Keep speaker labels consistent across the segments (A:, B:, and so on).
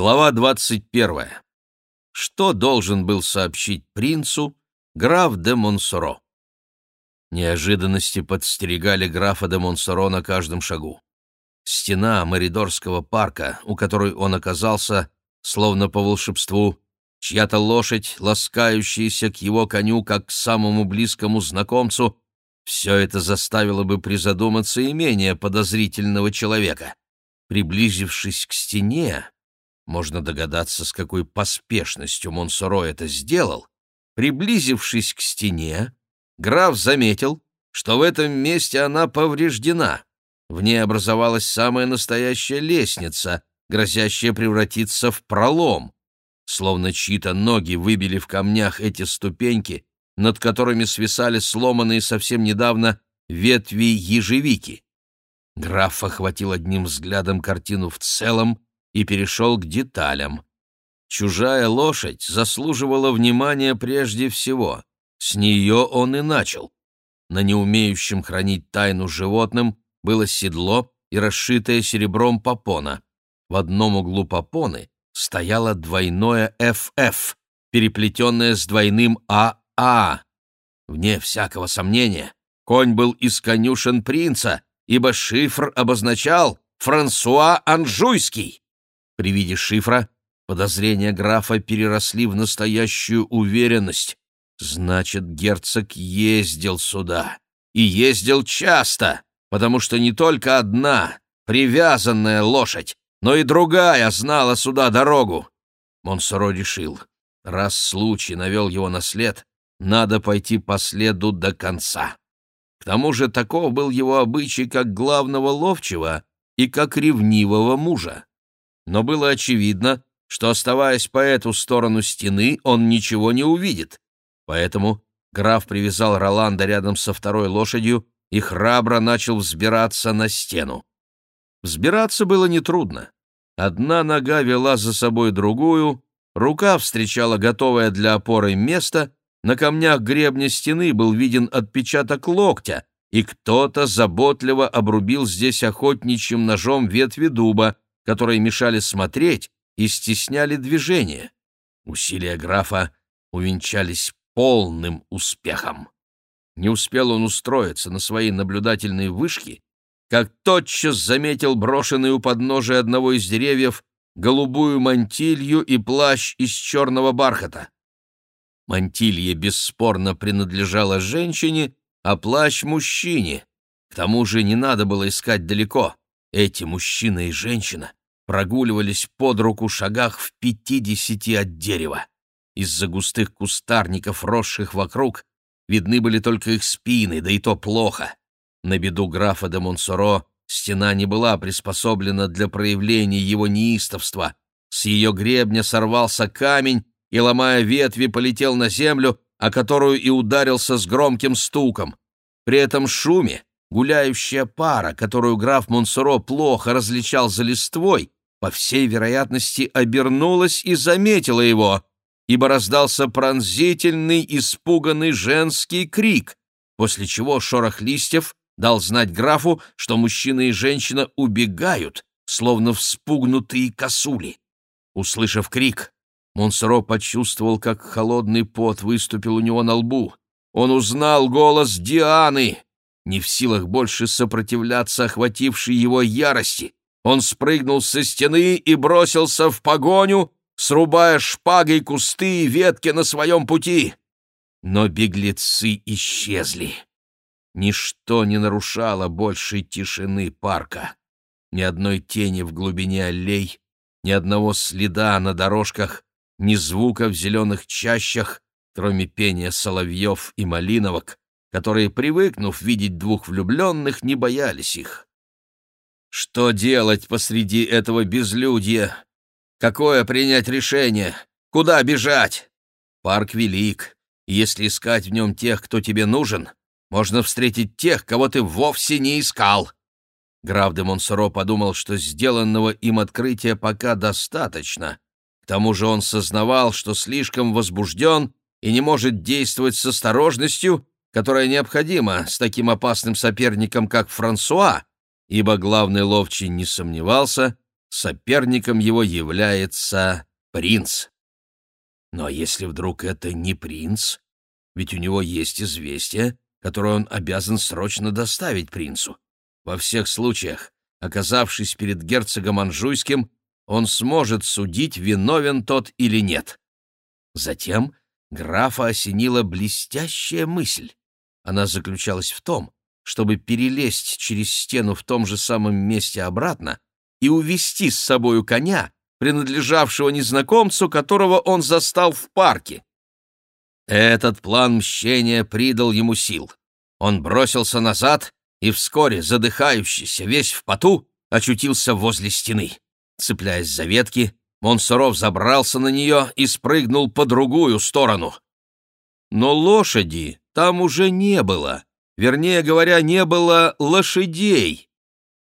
A: Глава 21. Что должен был сообщить принцу граф де Монсоро? Неожиданности подстерегали графа де Монсоро на каждом шагу. Стена Моридорского парка, у которой он оказался, словно по волшебству, чья-то лошадь, ласкающаяся к его коню как к самому близкому знакомцу, все это заставило бы призадуматься и менее подозрительного человека. Приблизившись к стене, можно догадаться, с какой поспешностью Монсоро это сделал. Приблизившись к стене, граф заметил, что в этом месте она повреждена. В ней образовалась самая настоящая лестница, грозящая превратиться в пролом. Словно чьи-то ноги выбили в камнях эти ступеньки, над которыми свисали сломанные совсем недавно ветви ежевики. Граф охватил одним взглядом картину в целом и перешел к деталям. Чужая лошадь заслуживала внимания прежде всего. С нее он и начал. На неумеющем хранить тайну животным было седло и расшитое серебром попона. В одном углу попоны стояло двойное «ФФ», переплетенное с двойным «АА». Вне всякого сомнения, конь был из конюшен принца, ибо шифр обозначал «Франсуа Анжуйский». При виде шифра подозрения графа переросли в настоящую уверенность. Значит, герцог ездил сюда. И ездил часто, потому что не только одна, привязанная лошадь, но и другая знала сюда дорогу. Монсоро решил, раз случай навел его на след, надо пойти по следу до конца. К тому же таков был его обычай как главного ловчего и как ревнивого мужа но было очевидно, что, оставаясь по эту сторону стены, он ничего не увидит. Поэтому граф привязал Роланда рядом со второй лошадью и храбро начал взбираться на стену. Взбираться было нетрудно. Одна нога вела за собой другую, рука встречала готовое для опоры место, на камнях гребня стены был виден отпечаток локтя, и кто-то заботливо обрубил здесь охотничьим ножом ветви дуба, которые мешали смотреть и стесняли движение. Усилия графа увенчались полным успехом. Не успел он устроиться на своей наблюдательной вышке, как тотчас заметил брошенный у подножия одного из деревьев голубую мантилью и плащ из черного бархата. Мантилья бесспорно принадлежала женщине, а плащ — мужчине. К тому же не надо было искать далеко. Эти мужчина и женщина прогуливались под руку шагах в пятидесяти от дерева. Из-за густых кустарников, росших вокруг, видны были только их спины, да и то плохо. На беду графа де Монсоро стена не была приспособлена для проявления его неистовства. С ее гребня сорвался камень и, ломая ветви, полетел на землю, о которую и ударился с громким стуком. При этом шуме гуляющая пара, которую граф Монсоро плохо различал за листвой, по всей вероятности, обернулась и заметила его, ибо раздался пронзительный, испуганный женский крик, после чего шорох листьев дал знать графу, что мужчина и женщина убегают, словно вспугнутые косули. Услышав крик, Монсоро почувствовал, как холодный пот выступил у него на лбу. Он узнал голос Дианы, не в силах больше сопротивляться охватившей его ярости. Он спрыгнул со стены и бросился в погоню, срубая шпагой кусты и ветки на своем пути. Но беглецы исчезли. Ничто не нарушало большей тишины парка. Ни одной тени в глубине аллей, ни одного следа на дорожках, ни звука в зеленых чащах, кроме пения соловьев и малиновок, которые, привыкнув видеть двух влюбленных, не боялись их. Что делать посреди этого безлюдья? Какое принять решение? Куда бежать? Парк велик, если искать в нем тех, кто тебе нужен, можно встретить тех, кого ты вовсе не искал. Граф де Монсоро подумал, что сделанного им открытия пока достаточно. К тому же он сознавал, что слишком возбужден и не может действовать с осторожностью, которая необходима с таким опасным соперником, как Франсуа, ибо главный ловчий не сомневался, соперником его является принц. Но если вдруг это не принц, ведь у него есть известие, которое он обязан срочно доставить принцу. Во всех случаях, оказавшись перед герцогом Анжуйским, он сможет судить, виновен тот или нет. Затем графа осенила блестящая мысль. Она заключалась в том, чтобы перелезть через стену в том же самом месте обратно и увести с собою коня, принадлежавшего незнакомцу, которого он застал в парке. Этот план мщения придал ему сил. Он бросился назад и вскоре, задыхающийся, весь в поту, очутился возле стены. Цепляясь за ветки, Монсоров забрался на нее и спрыгнул по другую сторону. Но лошади там уже не было. Вернее говоря, не было лошадей.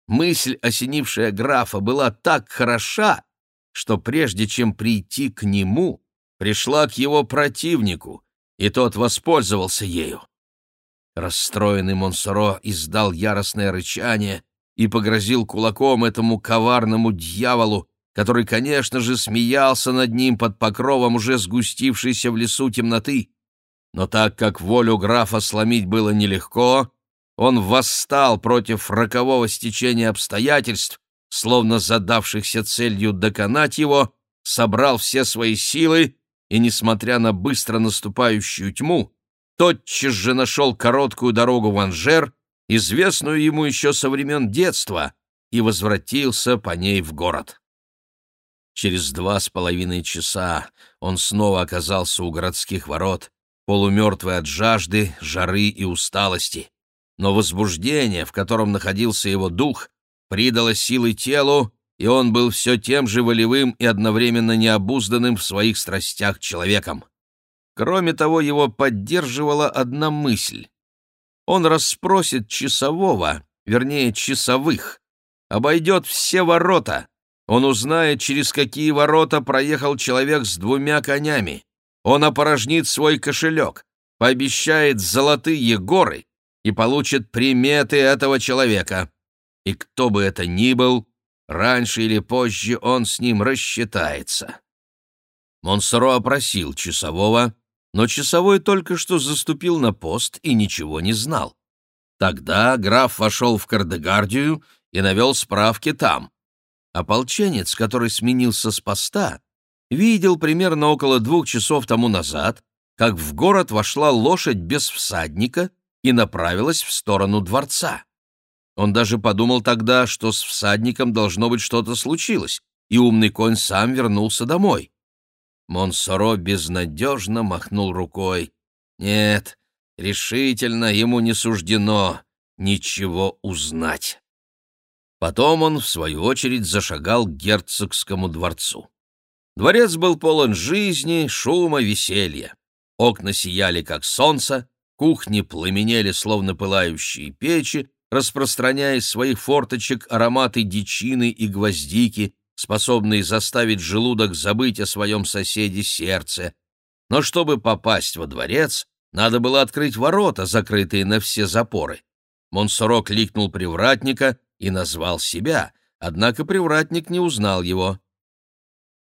A: Мысль, осенившая графа, была так хороша, что прежде чем прийти к нему, пришла к его противнику, и тот воспользовался ею. Расстроенный Монсоро издал яростное рычание и погрозил кулаком этому коварному дьяволу, который, конечно же, смеялся над ним под покровом уже сгустившейся в лесу темноты. Но так как волю графа сломить было нелегко, он восстал против рокового стечения обстоятельств, словно задавшихся целью доконать его, собрал все свои силы и, несмотря на быстро наступающую тьму, тотчас же нашел короткую дорогу в Анжер, известную ему еще со времен детства, и возвратился по ней в город. Через два с половиной часа он снова оказался у городских ворот, полумертвый от жажды, жары и усталости. Но возбуждение, в котором находился его дух, придало силы телу, и он был все тем же волевым и одновременно необузданным в своих страстях человеком. Кроме того, его поддерживала одна мысль. Он расспросит часового, вернее, часовых, обойдет все ворота, он узнает, через какие ворота проехал человек с двумя конями. Он опорожнит свой кошелек, пообещает золотые горы и получит приметы этого человека. И кто бы это ни был, раньше или позже он с ним рассчитается. Монсоро опросил часового, но часовой только что заступил на пост и ничего не знал. Тогда граф вошел в Кардегардию и навел справки там. Ополченец, который сменился с поста, видел примерно около двух часов тому назад, как в город вошла лошадь без всадника и направилась в сторону дворца. Он даже подумал тогда, что с всадником должно быть что-то случилось, и умный конь сам вернулся домой. Монсоро безнадежно махнул рукой. Нет, решительно ему не суждено ничего узнать. Потом он, в свою очередь, зашагал к герцогскому дворцу. Дворец был полон жизни, шума, веселья. Окна сияли, как солнце, кухни пламенели, словно пылающие печи, распространяя из своих форточек ароматы дичины и гвоздики, способные заставить желудок забыть о своем соседе сердце. Но чтобы попасть во дворец, надо было открыть ворота, закрытые на все запоры. Монсоро кликнул привратника, и назвал себя, однако привратник не узнал его.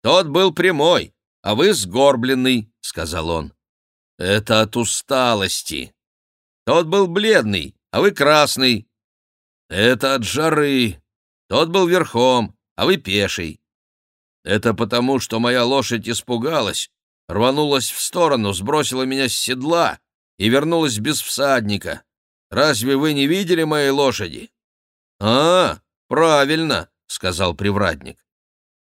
A: «Тот был прямой, а вы сгорбленный», — сказал он. «Это от усталости. Тот был бледный, а вы красный. Это от жары. Тот был верхом, а вы пеший. Это потому, что моя лошадь испугалась, рванулась в сторону, сбросила меня с седла и вернулась без всадника. Разве вы не видели моей лошади? «А, правильно», — сказал привратник.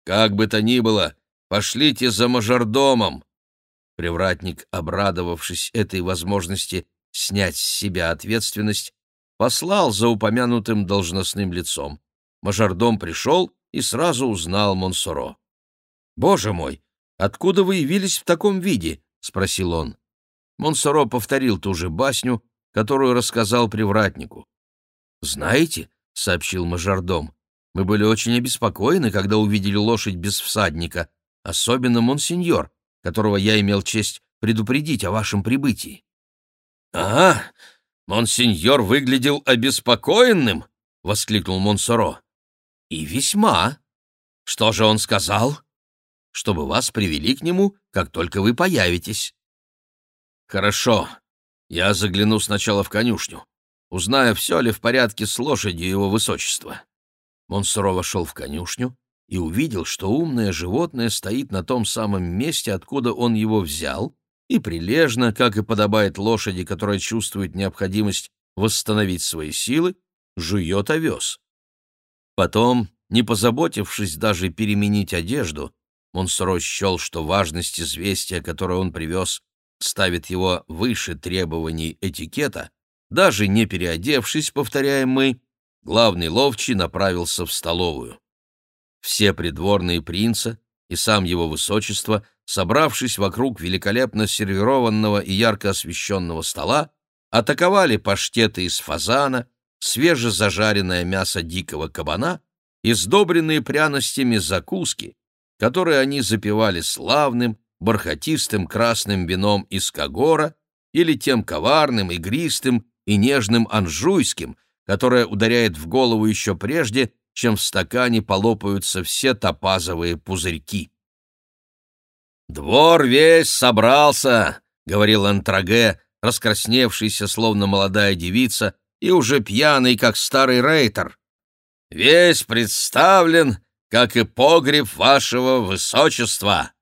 A: «Как бы то ни было, пошлите за мажордомом». Привратник, обрадовавшись этой возможности снять с себя ответственность, послал за упомянутым должностным лицом. Мажордом пришел и сразу узнал Монсоро. «Боже мой, откуда вы явились в таком виде?» — спросил он. Монсоро повторил ту же басню, которую рассказал привратнику. «Знаете, — сообщил мажордом. «Мы были очень обеспокоены, когда увидели лошадь без всадника, особенно монсеньор, которого я имел честь предупредить о вашем прибытии». «Ага, монсеньор выглядел обеспокоенным!» — воскликнул Монсоро. «И весьма. Что же он сказал? Чтобы вас привели к нему, как только вы появитесь. Хорошо. Я загляну сначала в конюшню. Узнаю, все ли в порядке с лошадью его высочества. Монсоро вошел в конюшню и увидел, что умное животное стоит на том самом месте, откуда он его взял, и прилежно, как и подобает лошади, которая чувствует необходимость восстановить свои силы, жует овес. Потом, не позаботившись даже переменить одежду, Монсоро счел, что важность известия, которое он привез, ставит его выше требований этикета, даже не переодевшись, повторяем мы, главный ловчий направился в столовую. Все придворные принца и сам его высочество, собравшись вокруг великолепно сервированного и ярко освещенного стола, атаковали паштеты из фазана, свежезажаренное мясо дикого кабана и сдобренные пряностями закуски, которые они запивали славным, бархатистым красным вином из Кагора или тем коварным, игристым и нежным анжуйским, которое ударяет в голову еще прежде, чем в стакане полопаются все топазовые пузырьки. «Двор весь собрался», — говорил Антраге, раскрасневшийся, словно молодая девица, и уже пьяный, как старый рейтер. «Весь представлен, как и погреб вашего высочества».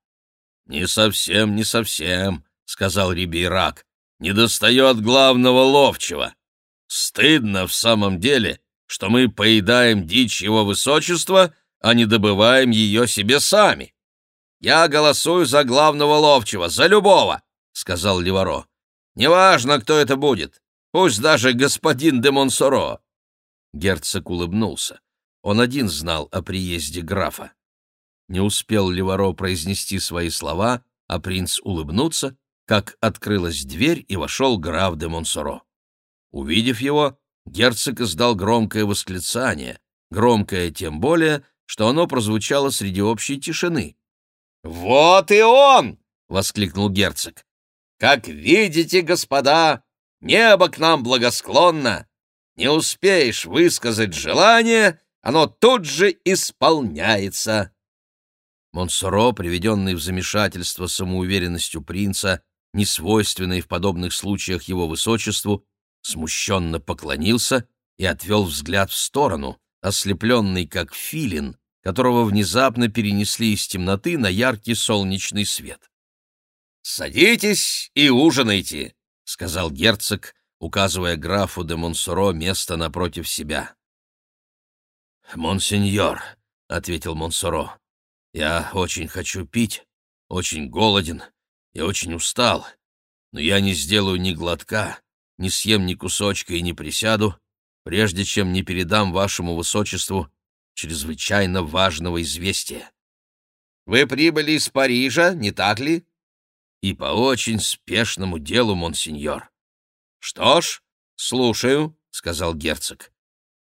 A: «Не совсем, не совсем», — сказал Рибейрак. «Не достает главного ловчего. Стыдно в самом деле, что мы поедаем дичь его высочества, а не добываем ее себе сами. Я голосую за главного ловчего, за любого», — сказал Леваро. «Неважно, кто это будет. Пусть даже господин де Монсоро». Герцог улыбнулся. Он один знал о приезде графа. Не успел Леваро произнести свои слова, а принц улыбнуться, как открылась дверь и вошел граф де Монсоро. Увидев его, герцог издал громкое восклицание, громкое тем более, что оно прозвучало среди общей тишины. «Вот и он!» — воскликнул герцог. «Как видите, господа, небо к нам благосклонно. Не успеешь высказать желание, оно тут же исполняется». Монсоро, приведенный в замешательство самоуверенностью принца, несвойственной в подобных случаях его высочеству, смущенно поклонился и отвел взгляд в сторону, ослепленный как филин, которого внезапно перенесли из темноты на яркий солнечный свет. «Садитесь и ужинайте», — сказал герцог, указывая графу де Монсоро место напротив себя. «Монсеньор», — ответил Монсоро, — «я очень хочу пить, очень голоден и очень устал, но я не сделаю ни глотка, не съем ни кусочка и не присяду, прежде чем не передам вашему высочеству чрезвычайно важного известия. Вы прибыли из Парижа, не так ли? И по очень спешному делу, монсеньор. Что ж, слушаю, сказал герцог.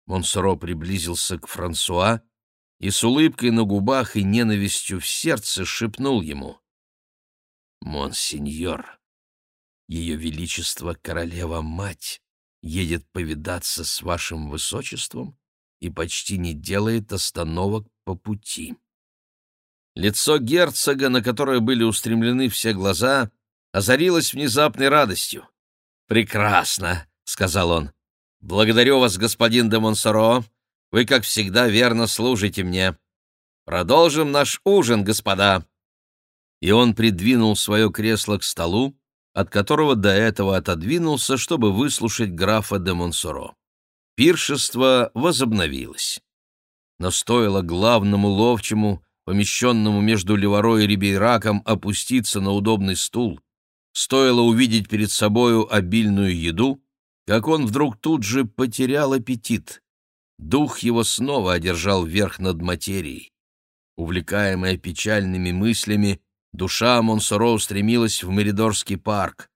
A: Монсоро приблизился к Франсуа и с улыбкой на губах и ненавистью в сердце шепнул ему. «Монсеньор, ее Величество Королева-Мать едет повидаться с вашим высочеством и почти не делает остановок по пути. Лицо герцога, на которое были устремлены все глаза, озарилось внезапной радостью. «Прекрасно!» — сказал он. «Благодарю вас, господин де Монсоро. Вы, как всегда, верно служите мне. Продолжим наш ужин, господа!» И он придвинул свое кресло к столу, от которого до этого отодвинулся, чтобы выслушать графа де Монсоро. Пиршество возобновилось. Но стоило главному ловчему, помещенному между Леваро и Рибейраком, опуститься на удобный стул, стоило увидеть перед собою обильную еду, как он вдруг тут же потерял аппетит. Дух его снова одержал верх над материей. Увлекаемая печальными мыслями, душа Монсоро устремилась в Меридорский парк.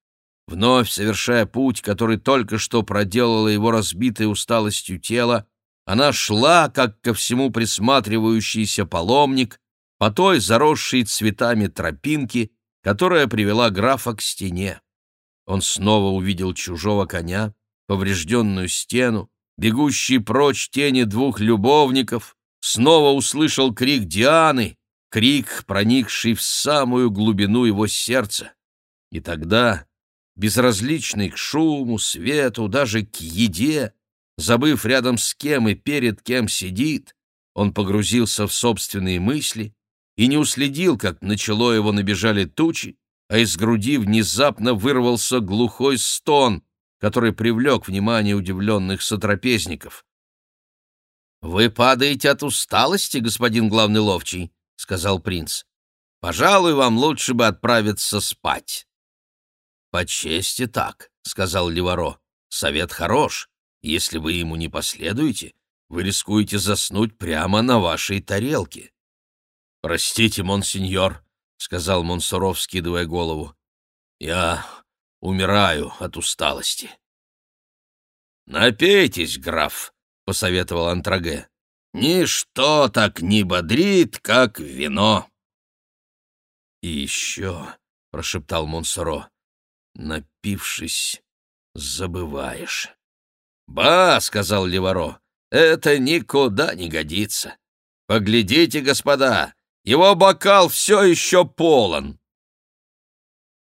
A: Вновь совершая путь, который только что проделала его разбитое усталостью тело, она шла, как ко всему присматривающийся паломник, по той заросшей цветами тропинке, которая привела графа к стене. Он снова увидел чужого коня, поврежденную стену, бегущие прочь тени двух любовников, снова услышал крик Дианы, крик, проникший в самую глубину его сердца. И тогда, безразличный к шуму, свету, даже к еде, забыв рядом с кем и перед кем сидит, он погрузился в собственные мысли и не уследил, как начало его набежали тучи, а из груди внезапно вырвался глухой стон, который привлек внимание удивленных сотрапезников. «Вы падаете от усталости, господин главный ловчий», — сказал принц. «Пожалуй, вам лучше бы отправиться спать». «По чести так», — сказал Леваро. «Совет хорош. Если вы ему не последуете, вы рискуете заснуть прямо на вашей тарелке». «Простите, монсеньор», — сказал Монсоров, скидывая голову. «Я умираю от усталости». «Напейтесь, граф», — посоветовал Антраге. «Ничто так не бодрит, как вино». «И еще», — прошептал Монсоро, — «напившись, забываешь». «Ба», — сказал Леваро, — «это никуда не годится. Поглядите, господа, его бокал все еще полон».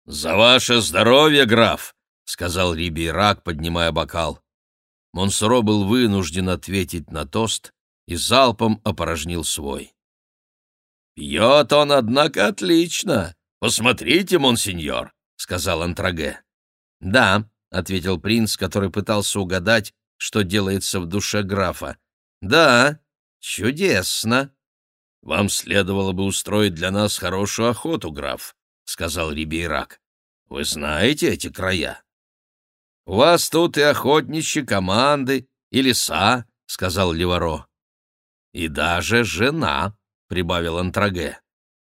A: «За ваше здоровье, граф», — сказал Рибейрак, поднимая бокал. Монсоро был вынужден ответить на тост и залпом опорожнил свой. «Пьет он, однако, отлично. Посмотрите, монсеньор», — сказал Антраге. «Да», — ответил принц, который пытался угадать, что делается в душе графа. «Да, чудесно». «Вам следовало бы устроить для нас хорошую охоту, граф», — сказал Рибейрак. «Вы знаете эти края?» «У вас тут и охотничьи команды, и леса», — сказал Леваро. «И даже жена», — прибавил Антраге.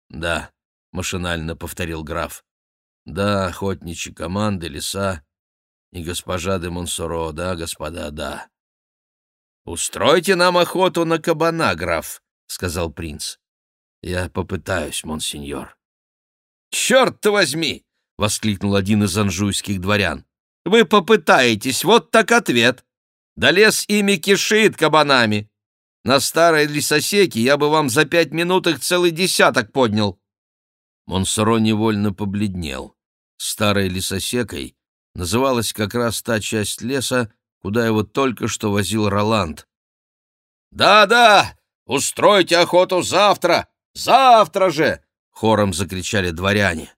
A: «Да», — машинально повторил граф. «Да, охотничьи команды, леса и госпожа де Монсоро, да, господа, да». «Устройте нам охоту на кабана, граф», — сказал принц. «Я попытаюсь, монсеньор». «Черт возьми!» — воскликнул один из анжуйских дворян. «Вы попытаетесь, вот так ответ. Да лес ими кишит кабанами. На старой лесосеке я бы вам за пять минут их целый десяток поднял». Монсоро невольно побледнел. Старой лесосекой называлась как раз та часть леса, куда его только что возил Роланд. «Да-да, Устройте охоту завтра! Завтра же!» — хором закричали дворяне.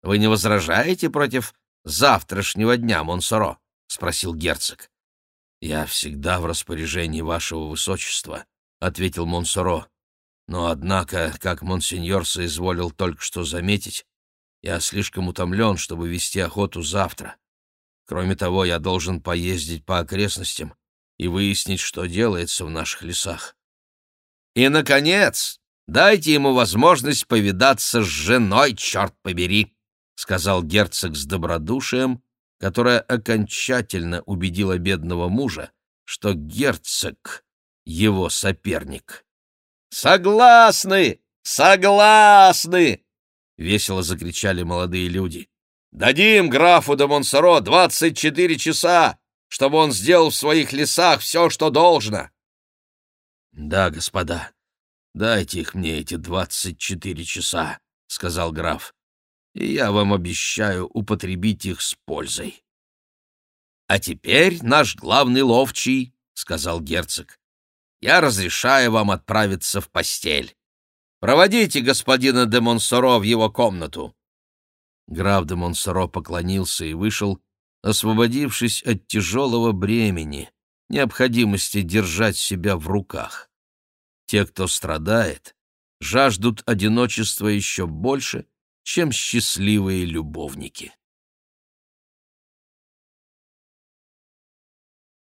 A: «Вы не возражаете против завтрашнего дня, Монсоро?» — спросил герцог. «Я всегда в распоряжении вашего высочества», — ответил Монсоро. «Но, однако, как монсеньор соизволил только что заметить, я слишком утомлен, чтобы вести охоту завтра. Кроме того, я должен поездить по окрестностям и выяснить, что делается в наших лесах. И, наконец, дайте ему возможность повидаться с женой, черт побери, — сказал герцог с добродушием, которое окончательно убедило бедного мужа, что герцог — его соперник. «Согласны! Согласны!» — весело закричали молодые люди. «Дадим графу де Монсоро двадцать четыре часа, чтобы он сделал в своих лесах все, что должно. «Да, господа, дайте их мне эти двадцать четыре часа», — сказал граф, — «и я вам обещаю употребить их с пользой». «А теперь наш главный ловчий», — сказал герцог, — «я разрешаю вам отправиться в постель. Проводите господина де Монсоро в его комнату». Граф де Монсоро поклонился и вышел, освободившись от тяжелого бремени, необходимости держать себя в руках. Те, кто страдает, жаждут одиночества еще больше, чем счастливые любовники.